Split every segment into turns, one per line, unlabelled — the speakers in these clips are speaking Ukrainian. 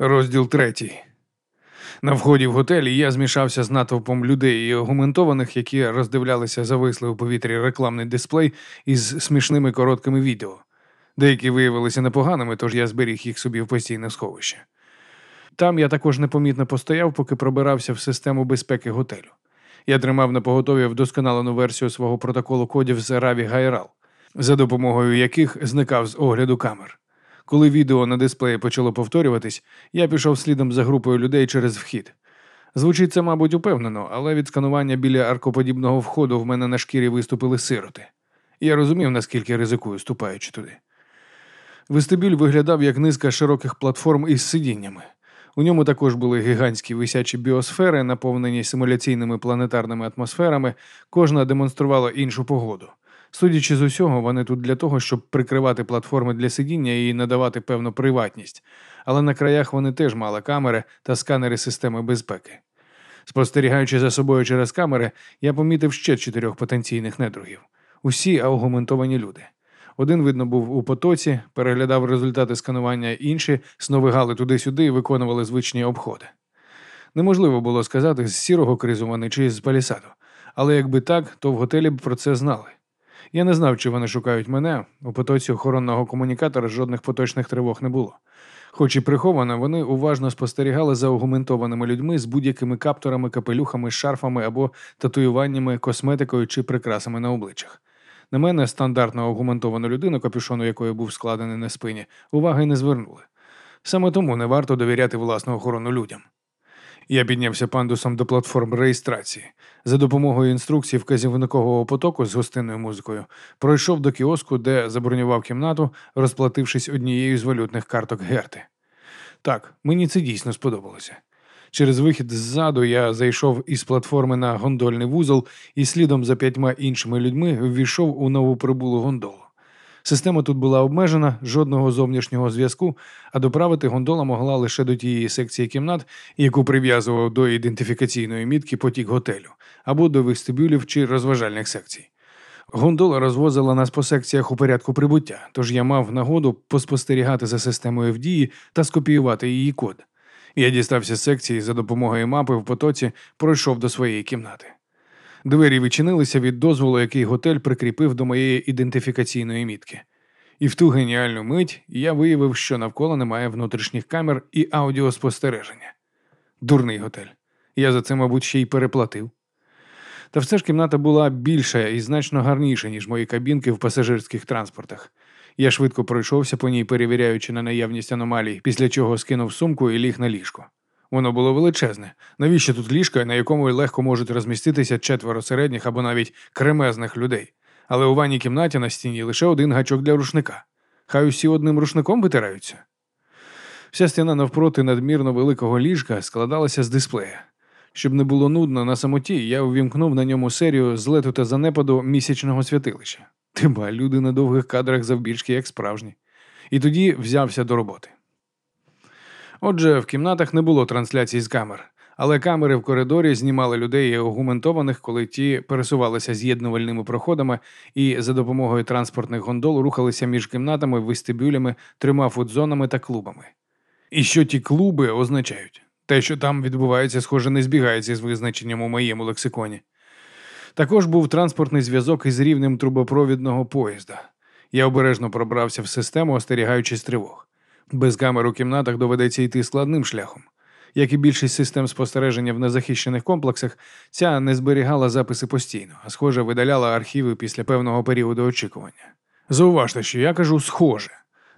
Розділ третій. На вході в готелі я змішався з натовпом людей і агументованих, які роздивлялися зависли у повітрі рекламний дисплей із смішними короткими відео. Деякі виявилися непоганими, тож я зберіг їх собі в постійне сховище. Там я також непомітно постояв, поки пробирався в систему безпеки готелю. Я тримав на поготові вдосконалену версію свого протоколу кодів з Раві Гайрал, за допомогою яких зникав з огляду камер. Коли відео на дисплеї почало повторюватись, я пішов слідом за групою людей через вхід. Звучить це, мабуть, упевнено, але від сканування біля аркоподібного входу в мене на шкірі виступили сироти. Я розумів, наскільки ризикую, ступаючи туди. Вестибюль виглядав як низка широких платформ із сидіннями. У ньому також були гігантські висячі біосфери, наповнені симуляційними планетарними атмосферами, кожна демонструвала іншу погоду. Судячи з усього, вони тут для того, щоб прикривати платформи для сидіння і надавати певну приватність, але на краях вони теж мали камери та сканери системи безпеки. Спостерігаючи за собою через камери, я помітив ще чотирьох потенційних недругів. Усі аугументовані люди. Один, видно, був у потоці, переглядав результати сканування, інші сновигали туди-сюди і виконували звичні обходи. Неможливо було сказати, з сірого кризу вони чи з палісаду, але якби так, то в готелі б про це знали. Я не знав, чи вони шукають мене. У потоці охоронного комунікатора жодних поточних тривог не було. Хоч і приховано, вони уважно спостерігали за аугументованими людьми з будь-якими капторами, капелюхами, шарфами або татуюваннями, косметикою чи прикрасами на обличчях. На мене стандартно аугументовану людину, капюшону якої був складений на спині, уваги не звернули. Саме тому не варто довіряти власну охорону людям. Я піднявся пандусом до платформ реєстрації. За допомогою інструкцій вказівникового потоку з гостинною музикою пройшов до кіоску, де забронював кімнату, розплатившись однією з валютних карток Герти. Так, мені це дійсно сподобалося. Через вихід ззаду я зайшов із платформи на гондольний вузол і слідом за п'ятьма іншими людьми ввійшов у нову прибулу гондолу. Система тут була обмежена, жодного зовнішнього зв'язку, а доправити гондола могла лише до тієї секції кімнат, яку прив'язував до ідентифікаційної мітки потік готелю, або до вестибюлів чи розважальних секцій. Гондола розвозила нас по секціях у порядку прибуття, тож я мав нагоду поспостерігати за системою в дії та скопіювати її код. Я дістався з секції за допомогою мапи в потоці, пройшов до своєї кімнати. Двері відчинилися від дозволу, який готель прикріпив до моєї ідентифікаційної мітки. І в ту геніальну мить я виявив, що навколо немає внутрішніх камер і аудіоспостереження. Дурний готель. Я за це, мабуть, ще й переплатив. Та все ж кімната була більша і значно гарніша, ніж мої кабінки в пасажирських транспортах. Я швидко пройшовся по ній, перевіряючи на наявність аномалій, після чого скинув сумку і ліг на ліжко. Воно було величезне. Навіщо тут ліжко, на якому легко можуть розміститися четверо середніх або навіть кремезних людей? Але у ванній кімнаті на стіні лише один гачок для рушника. Хай усі одним рушником витираються. Вся стіна навпроти надмірно великого ліжка складалася з дисплея. Щоб не було нудно на самоті, я увімкнув на ньому серію злету та занепаду місячного святилища. Тиба люди на довгих кадрах завбільшки, як справжні. І тоді взявся до роботи. Отже, в кімнатах не було трансляцій з камер, але камери в коридорі знімали людей агументованих, коли ті пересувалися з'єднувальними проходами і за допомогою транспортних гондол рухалися між кімнатами, вестибюлями, трьома фудзонами та клубами. І що ті клуби означають? Те, що там відбувається, схоже, не збігається з визначенням у моєму лексиконі. Також був транспортний зв'язок із рівнем трубопровідного поїзда. Я обережно пробрався в систему, остерігаючись тривог. Без камер у кімнатах доведеться йти складним шляхом. Як і більшість систем спостереження в незахищених комплексах, ця не зберігала записи постійно, а схоже, видаляла архіви після певного періоду очікування. Зауважте, що я кажу схоже.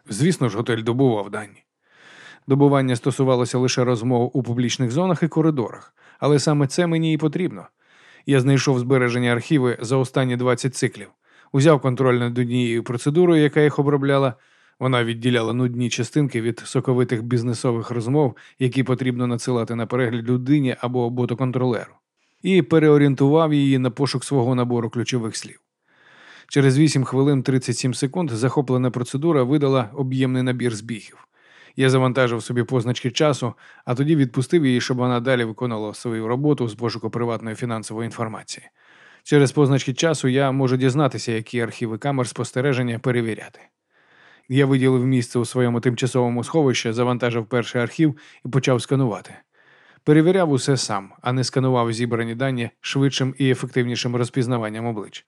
Звісно ж, готель добував дані. Добування стосувалося лише розмов у публічних зонах і коридорах, але саме це мені і потрібно. Я знайшов збережені архіви за останні 20 циклів, узяв контроль над однією процедурою, яка їх обробляла. Вона відділяла нудні частинки від соковитих бізнесових розмов, які потрібно надсилати на перегляд людині або ботоконтролеру, і переорієнтував її на пошук свого набору ключових слів. Через 8 хвилин 37 секунд захоплена процедура видала об'ємний набір збігів. Я завантажив собі позначки часу, а тоді відпустив її, щоб вона далі виконувала свою роботу з пошуку приватної фінансової інформації. Через позначки часу я можу дізнатися, які архіви камер спостереження перевіряти. Я виділив місце у своєму тимчасовому сховищі, завантажив перший архів і почав сканувати. Перевіряв усе сам, а не сканував зібрані дані швидшим і ефективнішим розпізнаванням облич.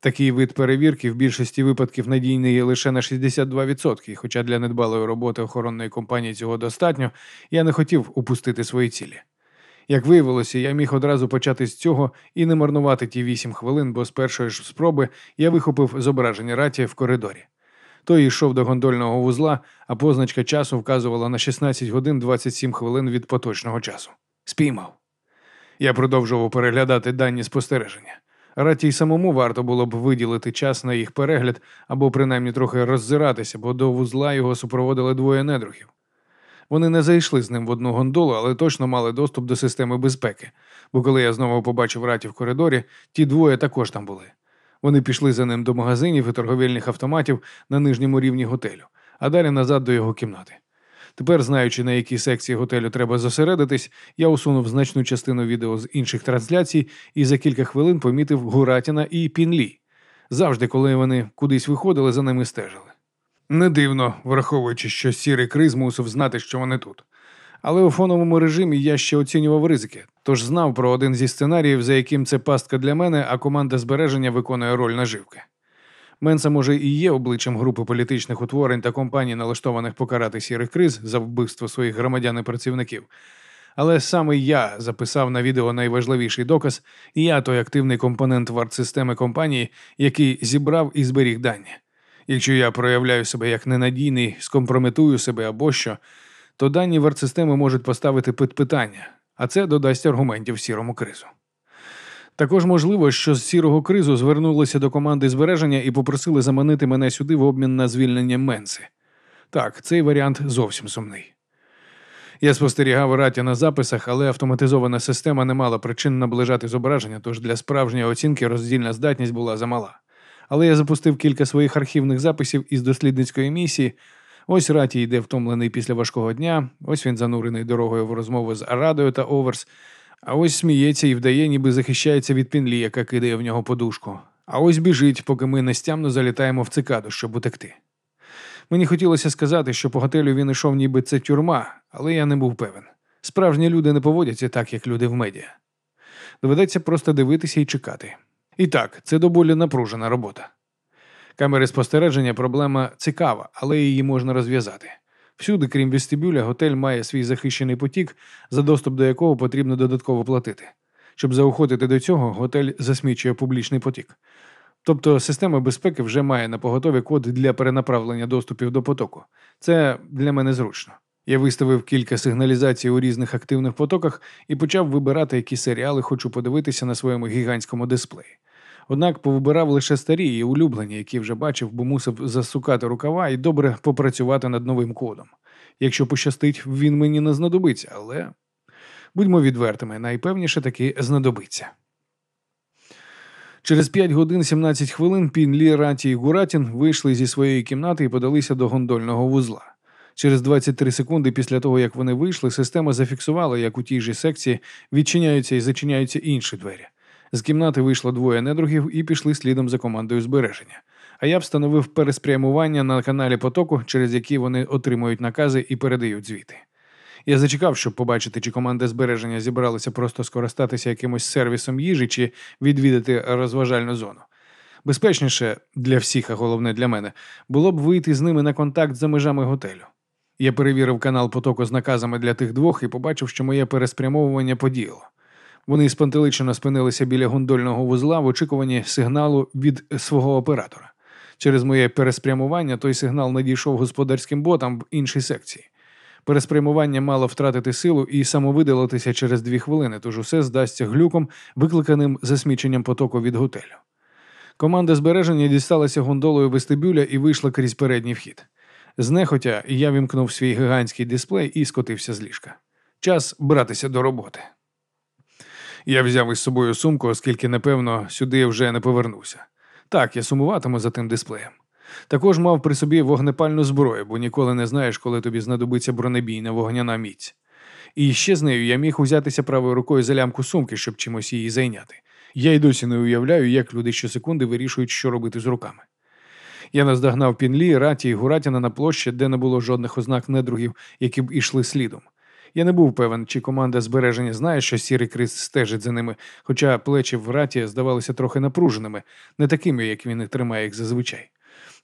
Такий вид перевірки в більшості випадків надійний лише на 62%, хоча для недбалої роботи охоронної компанії цього достатньо, я не хотів упустити свої цілі. Як виявилося, я міг одразу почати з цього і не марнувати ті 8 хвилин, бо з першої ж спроби я вихопив зображення раті в коридорі. Той йшов до гондольного вузла, а позначка часу вказувала на 16 годин 27 хвилин від поточного часу. Спіймав. Я продовжував переглядати дані спостереження. Раті й самому варто було б виділити час на їх перегляд або принаймні трохи роззиратися, бо до вузла його супроводили двоє недругів. Вони не зайшли з ним в одну гондолу, але точно мали доступ до системи безпеки, бо коли я знову побачив раті в коридорі, ті двоє також там були. Вони пішли за ним до магазинів і торговельних автоматів на нижньому рівні готелю, а далі назад до його кімнати. Тепер, знаючи, на якій секції готелю треба зосередитись, я усунув значну частину відео з інших трансляцій і за кілька хвилин помітив Гуратіна і Пінлі. Завжди, коли вони кудись виходили, за ними стежили. Не дивно, враховуючи, що сірий криз мусив знати, що вони тут. Але у фоновому режимі я ще оцінював ризики, тож знав про один зі сценаріїв, за яким це пастка для мене, а команда збереження виконує роль наживки. Менса, може, і є обличчям групи політичних утворень та компаній, налаштованих покарати сірих криз за вбивство своїх громадян і працівників. Але саме я записав на відео найважливіший доказ, і я той активний компонент варт-системи компанії, який зібрав і зберіг дані. Якщо я проявляю себе як ненадійний, скомпрометую себе або що, то дані варт-системи можуть поставити під питання, а це додасть аргументів сірому кризу. Також можливо, що з сірого кризу звернулися до команди збереження і попросили заманити мене сюди в обмін на звільнення Менси. Так, цей варіант зовсім сумний. Я спостерігав раті на записах, але автоматизована система не мала причин наближати зображення, тож для справжньої оцінки роздільна здатність була замала. Але я запустив кілька своїх архівних записів із дослідницької місії. Ось раті йде втомлений після важкого дня, ось він занурений дорогою в розмови з Арадою та Оверс. А ось сміється і вдає, ніби захищається від пінлі, яка кидає в нього подушку. А ось біжить, поки ми нестямно залітаємо в цикаду, щоб утекти. Мені хотілося сказати, що по готелю він йшов, ніби це тюрма, але я не був певен. Справжні люди не поводяться так, як люди в медіа. Доведеться просто дивитися і чекати. І так, це доволі напружена робота. Камери спостереження проблема цікава, але її можна розв'язати. Всюди, крім вестибюля, готель має свій захищений потік, за доступ до якого потрібно додатково платити. Щоб заохотити до цього, готель засмічує публічний потік. Тобто система безпеки вже має на поготові код для перенаправлення доступів до потоку. Це для мене зручно. Я виставив кілька сигналізацій у різних активних потоках і почав вибирати, які серіали хочу подивитися на своєму гігантському дисплеї. Однак повибирав лише старі і улюблені, які вже бачив, бо мусив засукати рукава і добре попрацювати над новим кодом. Якщо пощастить, він мені не знадобиться, але будьмо відвертими, найпевніше таки знадобиться. Через 5 годин 17 хвилин Пінлі, Раті і Гуратін вийшли зі своєї кімнати і подалися до гондольного вузла. Через 23 секунди після того, як вони вийшли, система зафіксувала, як у тій же секції відчиняються і зачиняються інші двері. З кімнати вийшло двоє недругів і пішли слідом за командою збереження. А я встановив переспрямування на каналі потоку, через які вони отримують накази і передають звіти. Я зачекав, щоб побачити, чи команда збереження зібралася просто скористатися якимось сервісом їжі чи відвідати розважальну зону. Безпечніше для всіх, а головне для мене, було б вийти з ними на контакт за межами готелю. Я перевірив канал потоку з наказами для тих двох і побачив, що моє переспрямовування подіяло. Вони спантеличено спинилися біля гондольного вузла в очікуванні сигналу від свого оператора. Через моє переспрямування той сигнал надійшов господарським ботам в іншій секції. Переспрямування мало втратити силу і самовидалитися через дві хвилини, тож усе здасться глюком, викликаним засміченням потоку від готелю. Команда збереження дісталася гондолою вестибюля і вийшла крізь передній вхід. Знехотя я вімкнув свій гігантський дисплей і скотився з ліжка. Час братися до роботи. Я взяв із собою сумку, оскільки, напевно, сюди вже не повернуся. Так, я сумуватиму за тим дисплеєм. Також мав при собі вогнепальну зброю, бо ніколи не знаєш, коли тобі знадобиться бронебійна вогняна міць. І ще з нею я міг узятися правою рукою за лямку сумки, щоб чимось її зайняти. Я й досі не уявляю, як люди щосекунди вирішують, що робити з руками. Я наздогнав Пінлі, Раті і Гуратіна на площі, де не було жодних ознак недругів, які б ішли слідом. Я не був певен, чи команда збереження знає, що сірий крис стежить за ними, хоча плечі в раті здавалися трохи напруженими, не такими, як він і тримає їх зазвичай.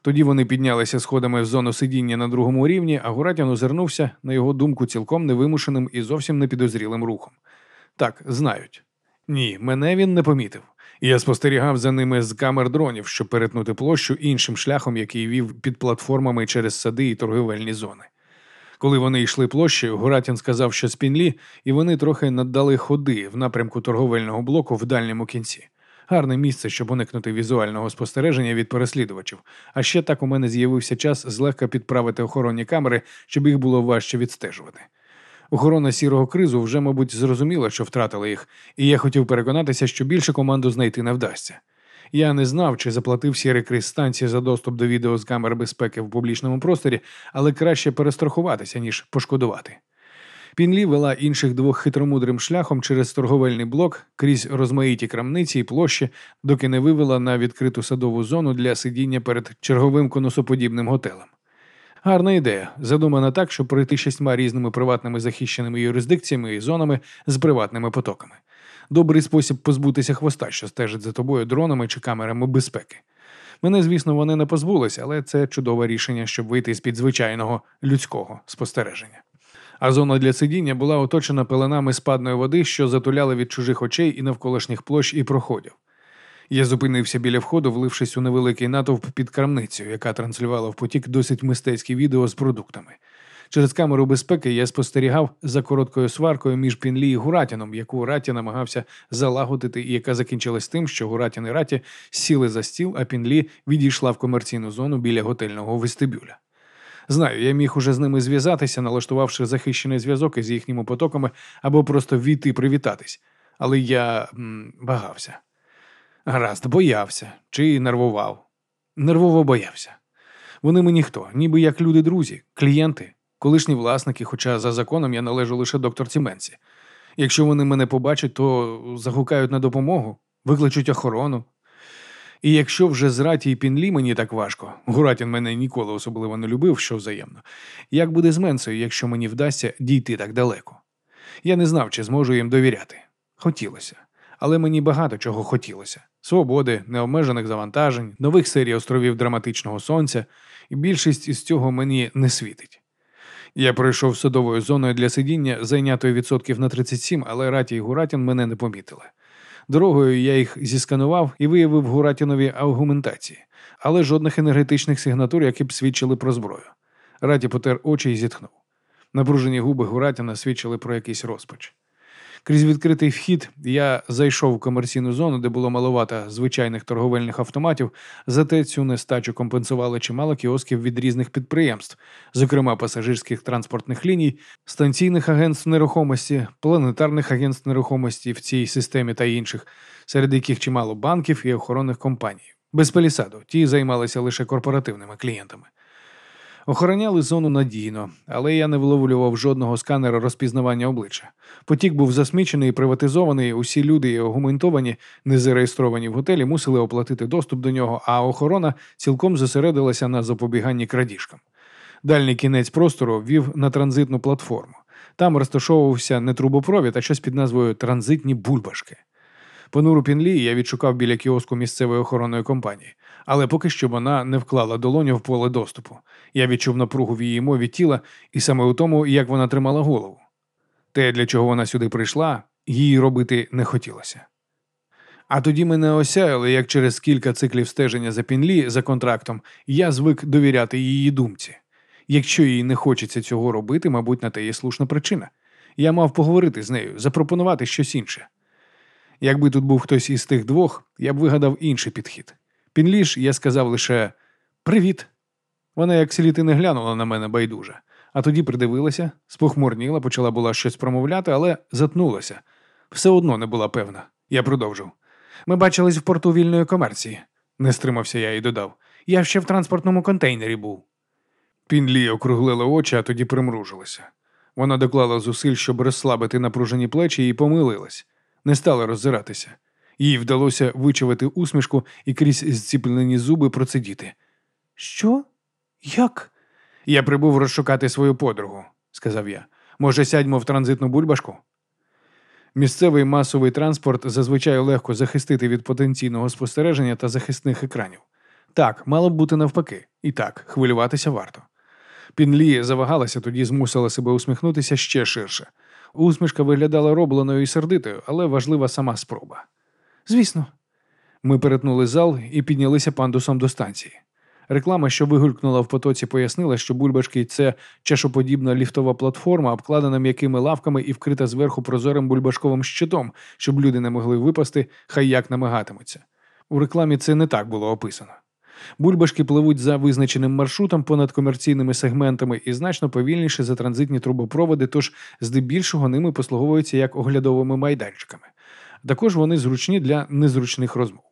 Тоді вони піднялися сходами в зону сидіння на другому рівні, а Гуратян озирнувся, на його думку, цілком невимушеним і зовсім непідозрілим рухом. Так, знають. Ні, мене він не помітив. Я спостерігав за ними з камер дронів, щоб перетнути площу іншим шляхом, який вів під платформами через сади і торговельні зони. Коли вони йшли площею, Гуратін сказав, що спінлі, і вони трохи наддали ходи в напрямку торговельного блоку в дальньому кінці. Гарне місце, щоб уникнути візуального спостереження від переслідувачів. А ще так у мене з'явився час злегка підправити охоронні камери, щоб їх було важче відстежувати. Охорона сірого кризу вже, мабуть, зрозуміла, що втратила їх, і я хотів переконатися, що більше команду знайти не вдасться. Я не знав, чи заплатив сірий криз станції за доступ до відео з камер безпеки в публічному просторі, але краще перестрахуватися, ніж пошкодувати. Пінлі вела інших двох хитромудрим шляхом через торговельний блок крізь розмаїті крамниці і площі, доки не вивела на відкриту садову зону для сидіння перед черговим конусоподібним готелем. Гарна ідея, задумана так, щоб пройти шістьма різними приватними захищеними юрисдикціями і зонами з приватними потоками. Добрий спосіб позбутися хвоста, що стежить за тобою дронами чи камерами безпеки. Мене, звісно, вони не позбулися, але це чудове рішення, щоб вийти з під звичайного людського спостереження. А зона для сидіння була оточена пеленами спадної води, що затуляли від чужих очей і навколишніх площ і проходів. Я зупинився біля входу, влившись у невеликий натовп під крамницю, яка транслювала в потік досить мистецькі відео з продуктами. Через камеру безпеки я спостерігав за короткою сваркою між Пінлі і Гуратіном, яку Раті намагався залагодити, і яка закінчилась тим, що Гуратін і Раті сіли за стіл, а Пінлі відійшла в комерційну зону біля готельного вестибюля. Знаю, я міг уже з ними зв'язатися, налаштувавши захищений зв'язок із їхніми потоками або просто війти привітатись, але я м, вагався. Гаразд, боявся чи нервував. Нервово боявся. Вони мені хто, ніби як люди-друзі, клієнти, колишні власники, хоча за законом я належу лише докторці Менсі. Якщо вони мене побачать, то загукають на допомогу, викличуть охорону. І якщо вже з Раті і Пінлі мені так важко, Гуратін мене ніколи особливо не любив, що взаємно, як буде з Менсою, якщо мені вдасться дійти так далеко? Я не знав, чи зможу їм довіряти. Хотілося. Але мені багато чого хотілося: свободи, необмежених завантажень, нових серій островів драматичного сонця, і більшість із цього мені не світить. Я пройшов садовою зоною для сидіння, зайнятою відсотків на 37, але Раті і Гуратін мене не помітили. Дорогою я їх зісканував і виявив Гуратінові аргументації, але жодних енергетичних сигнатур, які б свідчили про зброю. Раті потер очі і зітхнув. Напружені губи Гуратіна свідчили про якийсь розпач. Крізь відкритий вхід я зайшов в комерційну зону, де було маловато звичайних торговельних автоматів, зате цю нестачу компенсували чимало кіосків від різних підприємств, зокрема пасажирських транспортних ліній, станційних агентств нерухомості, планетарних агентств нерухомості в цій системі та інших, серед яких чимало банків і охоронних компаній. Без палісаду, ті займалися лише корпоративними клієнтами. Охороняли зону надійно, але я не виловлював жодного сканера розпізнавання обличчя. Потік був засмічений приватизований. Усі люди агументовані, не зареєстровані в готелі, мусили оплатити доступ до нього, а охорона цілком зосередилася на запобіганні крадіжкам. Дальній кінець простору вів на транзитну платформу. Там розташовувався не трубопровід, а щось під назвою Транзитні бульбашки. Понуру Пінлі я відшукав біля кіоску місцевої охоронної компанії, але поки що вона не вклала долоню в поле доступу. Я відчув напругу в її мові тіла і саме у тому, як вона тримала голову. Те, для чого вона сюди прийшла, їй робити не хотілося. А тоді мене осяяло, як через кілька циклів стеження за Пінлі за контрактом я звик довіряти її думці. Якщо їй не хочеться цього робити, мабуть, на те є слушна причина. Я мав поговорити з нею, запропонувати щось інше. Якби тут був хтось із тих двох, я б вигадав інший підхід. Пінліш я сказав лише Привіт. Вона, як сліти, не глянула на мене байдуже, а тоді придивилася, спохмурніла, почала була щось промовляти, але затнулася. Все одно не була певна. Я продовжив. Ми бачились в порту вільної комерції, не стримався я і додав. Я ще в транспортному контейнері був. Пінлі округлила очі, а тоді примружилася. Вона доклала зусиль, щоб розслабити напружені плечі, і помилилась не стала роззиратися. Їй вдалося вичавити усмішку і крізь зціплені зуби процедіти.
Що? Як?
Я прибув розшукати свою подругу, сказав я. Може, сядьмо в транзитну бульбашку? Місцевий масовий транспорт зазвичай легко захистити від потенційного спостереження та захисних екранів. Так, мало б бути навпаки. І так, хвилюватися варто. Пінлі завагалася, тоді змусила себе усміхнутися ще ширше. Усмішка виглядала робленою і сердитою, але важлива сама спроба.
Звісно,
Ми перетнули зал і піднялися пандусом до станції. Реклама, що вигулькнула в потоці, пояснила, що бульбашки це чашоподібна ліфтова платформа, обкладена м'якими лавками і вкрита зверху прозорим бульбашковим щитом, щоб люди не могли випасти, хай як намагатимуться. У рекламі це не так було описано. Бульбашки пливуть за визначеним маршрутом понад комерційними сегментами і значно повільніше за транзитні трубопроводи, тож здебільшого ними послуговуються як оглядовими майданчиками. Також вони зручні для незручних розмов.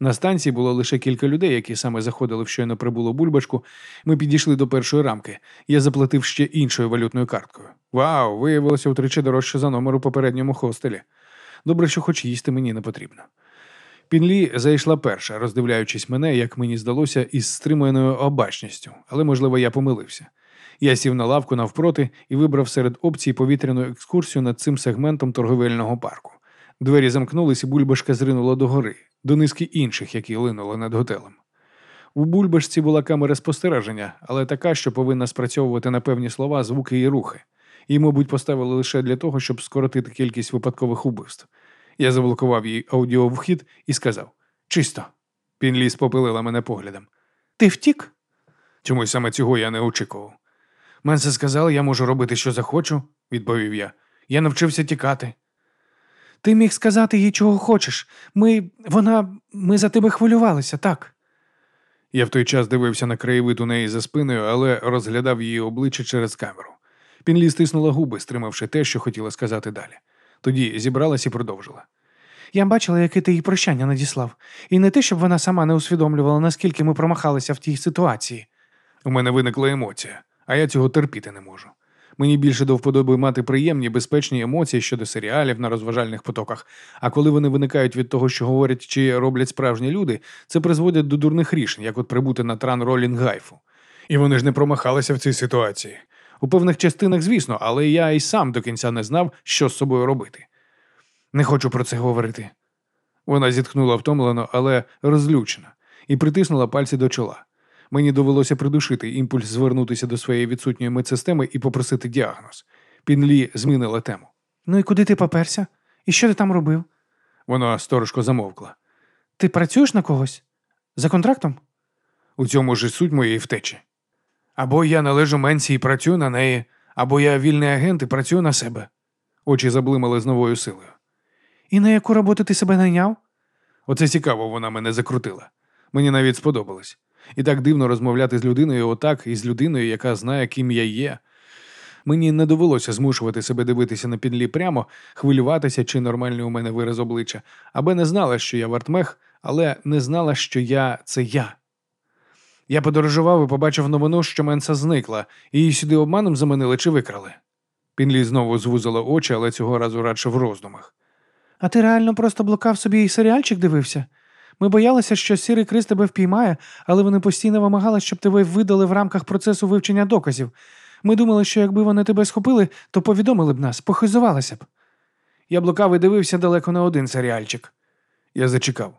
На станції було лише кілька людей, які саме заходили в щойно прибулу бульбашку. Ми підійшли до першої рамки. Я заплатив ще іншою валютною карткою. Вау, виявилося втричі дорожче за номер у попередньому хостелі. Добре, що хоч їсти мені не потрібно. Пінлі зайшла перша, роздивляючись мене, як мені здалося, із стриманою обачністю, але, можливо, я помилився. Я сів на лавку навпроти і вибрав серед опцій повітряну екскурсію над цим сегментом торговельного парку. Двері замкнулись, і бульбашка зринула догори, до низки інших, які линули над готелем. У бульбашці була камера спостереження, але така, що повинна спрацьовувати на певні слова, звуки і рухи. Її, мабуть, поставили лише для того, щоб скоротити кількість випадкових убивств. Я заблокував їй аудіовхід і сказав: Чисто. Пінлі спопилила мене поглядом.
Ти втік?
Чомусь саме цього я не очікував. Менсе сказав, я можу робити, що захочу, відповів я. Я навчився тікати.
Ти міг сказати їй, чого хочеш. Ми. вона. ми за тебе хвилювалися, так.
Я в той час дивився на краєвид у неї за спиною, але розглядав її обличчя через камеру. Пінлі стиснула губи, стримавши те, що хотіла сказати далі. Тоді зібралась і продовжила.
Я бачила, яке ти їй прощання надіслав, і не те, щоб вона сама не усвідомлювала, наскільки ми промахалися в тій ситуації.
У мене виникла емоція, а я цього терпіти не можу. Мені більше до вподоби мати приємні, безпечні емоції щодо серіалів на розважальних потоках. А коли вони виникають від того, що говорять чи роблять справжні люди, це призводить до дурних рішень, як от прибути на тран Ролінг Гайфу. І вони ж не промахалися в цій ситуації. У певних частинах, звісно, але я і сам до кінця не знав, що з собою робити. Не хочу про це говорити. Вона зітхнула втомлено, але розлючена, і притиснула пальці до чола. Мені довелося придушити імпульс звернутися до своєї відсутньої медсистеми і попросити діагноз. Пінлі змінила тему.
Ну і куди ти поперся? І що ти там робив?
Вона сторожко замовкла.
Ти працюєш на когось? За контрактом?
У цьому ж суть моєї втечі. Або я належу Менсі і працюю на неї, або я вільний агент і працюю на себе. Очі заблимали з новою силою.
І на яку роботу ти себе найняв?
Оце цікаво, вона мене закрутила. Мені навіть сподобалось. І так дивно розмовляти з людиною, отак, і з людиною, яка знає, ким я є. Мені не довелося змушувати себе дивитися на підлі прямо, хвилюватися, чи нормальний у мене вираз обличчя, аби не знала, що я вартмех, але не знала, що я це я. Я подорожував і побачив новину, що Менса зникла, і її сюди обманом заманили чи викрали. Пінлі знову звузила очі, але цього разу радше в роздумах.
А ти реально просто блукав собі і серіальчик дивився? Ми боялися, що сірий криз тебе впіймає, але вони постійно вимагали, щоб тебе видали в рамках процесу вивчення доказів. Ми думали, що якби вони тебе схопили, то повідомили б нас, похизувалися б.
Я блукав і дивився далеко не один серіальчик. Я зачекав.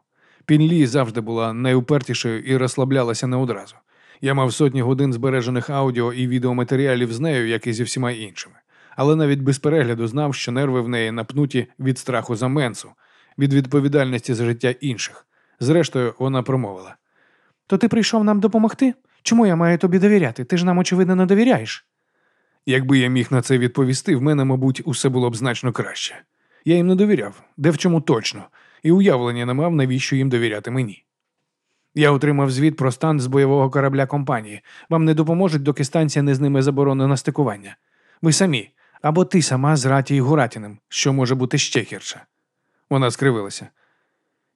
Пінлі завжди була найупертішою і розслаблялася не одразу. Я мав сотні годин збережених аудіо і відеоматеріалів з нею, як і зі всіма іншими. Але навіть без перегляду знав, що нерви в неї напнуті від страху за менсу, від відповідальності за життя інших. Зрештою, вона промовила:
То ти прийшов нам допомогти? Чому я маю тобі довіряти? Ти ж нам, очевидно, не довіряєш.
Якби я міг на це відповісти, в мене, мабуть, усе було б значно краще. Я їм не довіряв, де в чому точно, і уявлення не мав, навіщо їм довіряти мені. Я отримав звіт про стан з бойового корабля компанії. Вам не допоможуть, доки станція не з ними заборонена стикування. Ви самі, або ти сама з Раті і Гуратіним, що може бути ще гірше. Вона скривилася.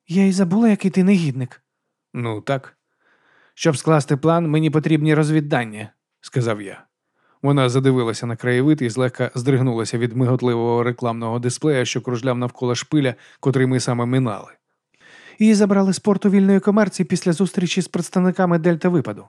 Я й забула, який ти негідник.
Ну, так. Щоб скласти план, мені потрібні розвіддання, сказав я. Вона задивилася на краєвид і злегка здригнулася від миготливого рекламного дисплея, що кружляв навколо шпиля, котрий ми саме минали.
Її забрали з порту вільної комерції після зустрічі з представниками Дельта Випаду.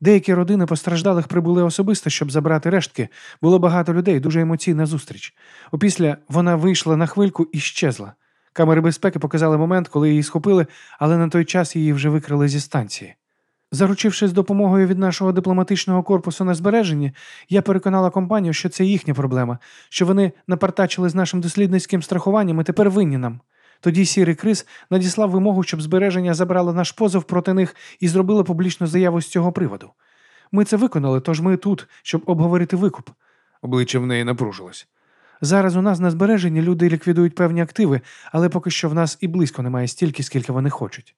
Деякі родини постраждалих прибули особисто, щоб забрати рештки. Було багато людей, дуже емоційна зустріч. Опісля вона вийшла на хвильку і щезла. Камери безпеки показали момент, коли її схопили, але на той час її вже викрили зі станції. Заручившись допомогою від нашого дипломатичного корпусу на збереженні, я переконала компанію, що це їхня проблема, що вони напартачили з нашим дослідницьким страхуванням і тепер винні нам. Тоді сірий Крис надіслав вимогу, щоб збереження забрало наш позов проти них і зробило публічну заяву з цього приводу. Ми це виконали, тож ми тут, щоб обговорити викуп.
Обличчя в неї напружилось.
Зараз у нас на збереженні люди ліквідують певні активи, але поки що в нас і близько немає стільки, скільки вони хочуть.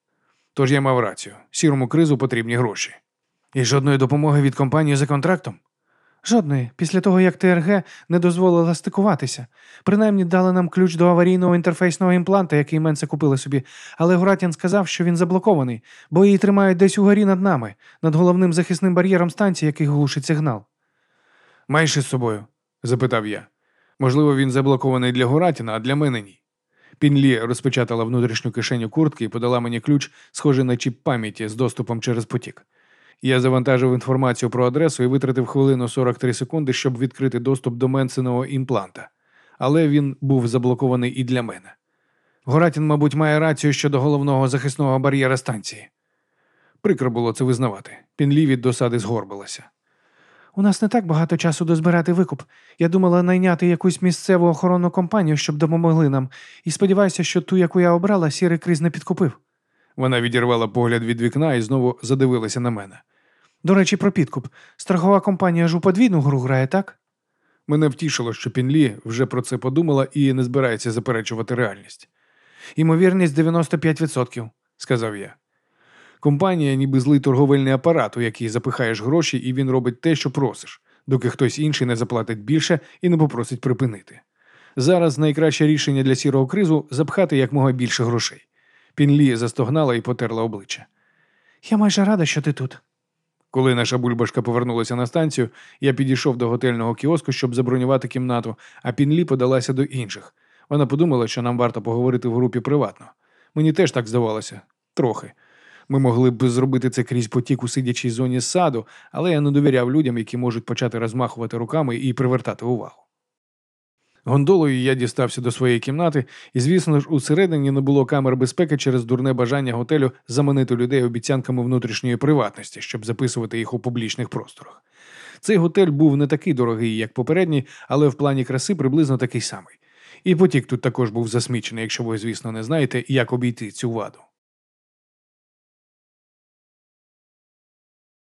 Тож я мав рацію. Сірому кризу потрібні гроші. І жодної допомоги від компанії за контрактом.
Жодної, після того як ТРГ не дозволила стикуватися. Принаймні дали нам ключ до аварійного інтерфейсного імпланта, який Менце купили собі, але Гуратін сказав, що він заблокований, бо її тримають десь угорі над нами, над головним захисним бар'єром станції, який глушить сигнал.
Маєш із собою? запитав я. Можливо, він заблокований для Гуратіна, а для мене ні. Пінлі розпечатала внутрішню кишеню куртки і подала мені ключ, схожий на чіп пам'яті з доступом через потік. Я завантажив інформацію про адресу і витратив хвилину 43 секунди, щоб відкрити доступ до Менсиного імпланта. Але він був заблокований і для мене. Горатін, мабуть, має рацію щодо головного захисного бар'єра станції. Прикро було це визнавати. Пінлі від досади згорбилася.
У нас не так багато часу дозбирати викуп. Я думала найняти якусь місцеву охоронну компанію, щоб допомогли нам, і сподіваюся, що ту, яку я обрала, сірий криз не підкупив.
Вона відірвала погляд від вікна і знову задивилася на мене.
До речі, про підкуп. Страхова компанія ж у подвійну гру грає, так?
Мене втішило, що Пінлі вже про це подумала і не збирається заперечувати реальність.
Ймовірність 95%,
сказав я. Компанія ніби злий торговельний апарат, у який запихаєш гроші, і він робить те, що просиш, доки хтось інший не заплатить більше і не попросить припинити. Зараз найкраще рішення для сірого кризу запхати якмога більше грошей. Пінлі застогнала і потерла обличчя.
Я майже рада, що ти тут.
Коли наша бульбашка повернулася на станцію, я підійшов до готельного кіоску, щоб забронювати кімнату, а Пінлі подалася до інших. Вона подумала, що нам варто поговорити в групі приватно. Мені теж так здавалося, трохи. Ми могли б зробити це крізь потік у сидячій зоні саду, але я не довіряв людям, які можуть почати розмахувати руками і привертати увагу. Гондолою я дістався до своєї кімнати, і, звісно ж, усередині не було камер безпеки через дурне бажання готелю заманити людей обіцянками внутрішньої приватності, щоб записувати їх у публічних просторах. Цей готель був не такий дорогий, як попередній, але в плані краси приблизно такий самий. І потік тут також був засмічений, якщо ви, звісно, не знаєте, як обійти цю ваду.